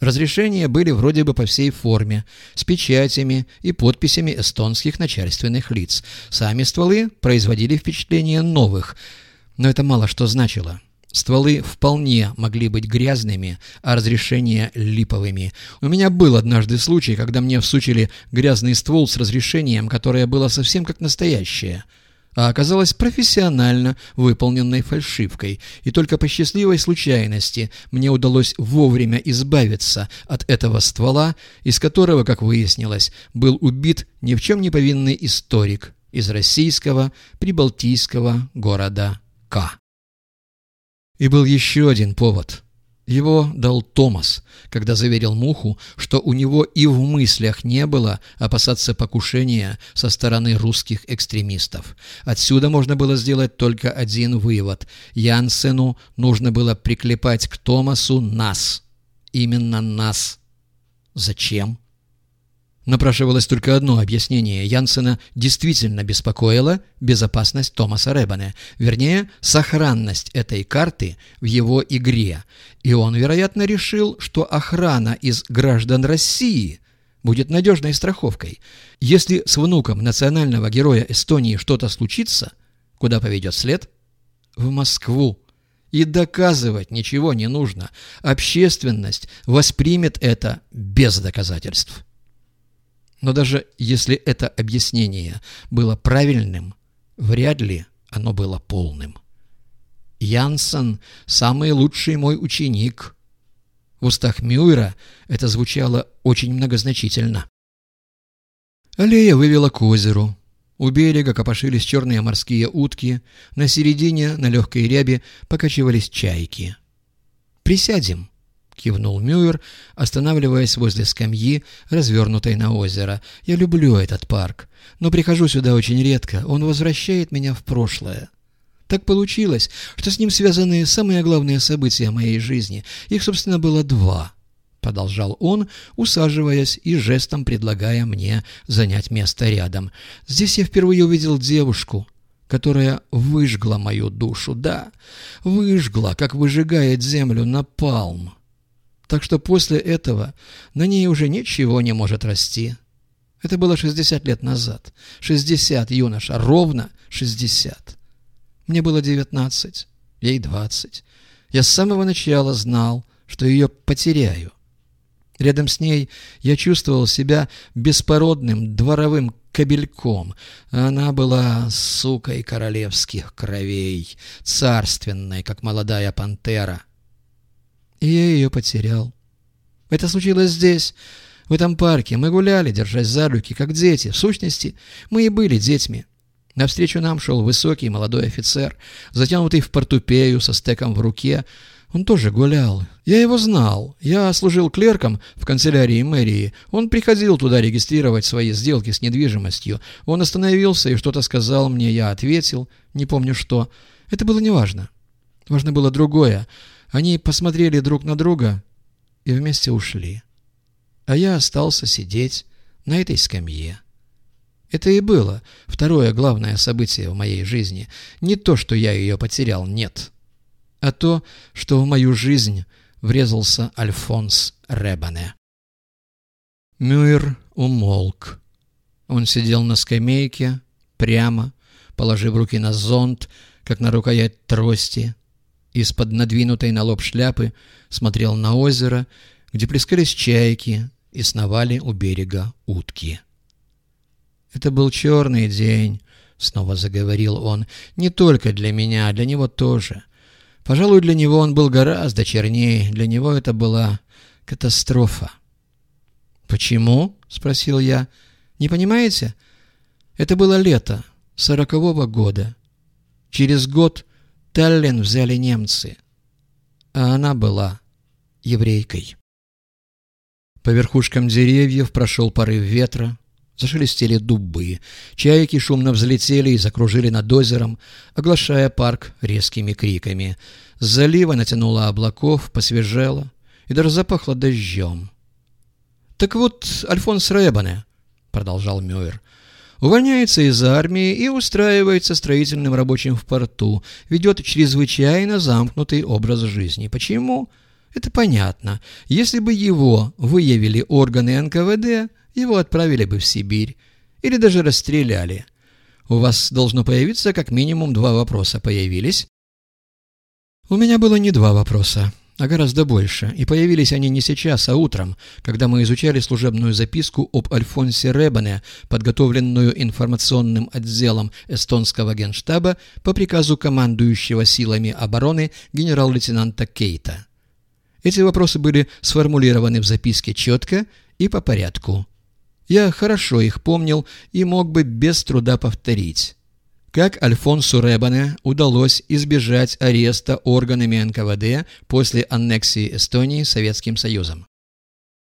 Разрешения были вроде бы по всей форме, с печатями и подписями эстонских начальственных лиц. Сами стволы производили впечатление новых, но это мало что значило. Стволы вполне могли быть грязными, а разрешения липовыми. У меня был однажды случай, когда мне всучили грязный ствол с разрешением, которое было совсем как настоящее – а оказалась профессионально выполненной фальшивкой, и только по счастливой случайности мне удалось вовремя избавиться от этого ствола, из которого, как выяснилось, был убит ни в чем не повинный историк из российского прибалтийского города К. И был еще один повод – его дал Томас, когда заверил Муху, что у него и в мыслях не было опасаться покушения со стороны русских экстремистов. Отсюда можно было сделать только один вывод. Янсену нужно было приклепать к Томасу нас. Именно нас. Зачем? Напрашивалось только одно объяснение. Янсена действительно беспокоила безопасность Томаса Рэббана, вернее, сохранность этой карты в его игре. И он, вероятно, решил, что охрана из граждан России будет надежной страховкой. Если с внуком национального героя Эстонии что-то случится, куда поведет след? В Москву. И доказывать ничего не нужно. Общественность воспримет это без доказательств. Но даже если это объяснение было правильным, вряд ли оно было полным. Янсен – самый лучший мой ученик. В устах Мюйра это звучало очень многозначительно. Аллея вывела к озеру. У берега копошились черные морские утки, на середине, на легкой рябе, покачивались чайки. «Присядем», — кивнул Мюэр, останавливаясь возле скамьи, развернутой на озеро. «Я люблю этот парк, но прихожу сюда очень редко. Он возвращает меня в прошлое. Так получилось, что с ним связаны самые главные события моей жизни. Их, собственно, было два». Продолжал он, усаживаясь и жестом предлагая мне занять место рядом. «Здесь я впервые увидел девушку, которая выжгла мою душу, да, выжгла, как выжигает землю напалм. Так что после этого на ней уже ничего не может расти. Это было 60 лет назад. 60, юноша, ровно 60. Мне было 19, ей 20. Я с самого начала знал, что ее потеряю. Рядом с ней я чувствовал себя беспородным дворовым кобельком. Она была сукой королевских кровей, царственной, как молодая пантера и я ее потерял. Это случилось здесь, в этом парке. Мы гуляли, держась за руки, как дети. В сущности, мы и были детьми. Навстречу нам шел высокий молодой офицер, затянутый в портупею со стеком в руке. Он тоже гулял. Я его знал. Я служил клерком в канцелярии мэрии. Он приходил туда регистрировать свои сделки с недвижимостью. Он остановился и что-то сказал мне. Я ответил. Не помню что. Это было неважно. Важно было другое. Они посмотрели друг на друга и вместе ушли. А я остался сидеть на этой скамье. Это и было второе главное событие в моей жизни. Не то, что я ее потерял, нет. А то, что в мою жизнь врезался Альфонс Ребане. Мюир умолк. Он сидел на скамейке, прямо, положив руки на зонт, как на рукоять трости, из-под надвинутой на лоб шляпы смотрел на озеро, где плескались чайки и сновали у берега утки. «Это был черный день», — снова заговорил он, — «не только для меня, а для него тоже. Пожалуй, для него он был гораздо чернее, для него это была катастрофа». «Почему?» — спросил я. «Не понимаете? Это было лето сорокового года. Через год Таллин взяли немцы, а она была еврейкой. По верхушкам деревьев прошел порыв ветра, зашелестели дубы, чайки шумно взлетели и закружили над озером, оглашая парк резкими криками. Залива натянуло облаков, посвежело и даже запахло дождем. «Так вот, Альфонс Рэббане», — продолжал Мюэр, — увольняется из армии и устраивается строительным рабочим в порту, ведет чрезвычайно замкнутый образ жизни. Почему? Это понятно. Если бы его выявили органы НКВД, его отправили бы в Сибирь или даже расстреляли. У вас должно появиться как минимум два вопроса. Появились? У меня было не два вопроса, а гораздо больше, и появились они не сейчас, а утром, когда мы изучали служебную записку об Альфонсе Ребане, подготовленную информационным отделом эстонского генштаба по приказу командующего силами обороны генерал-лейтенанта Кейта. Эти вопросы были сформулированы в записке четко и по порядку. Я хорошо их помнил и мог бы без труда повторить. Как Альфонсу Ребане удалось избежать ареста органами НКВД после аннексии Эстонии Советским Союзом?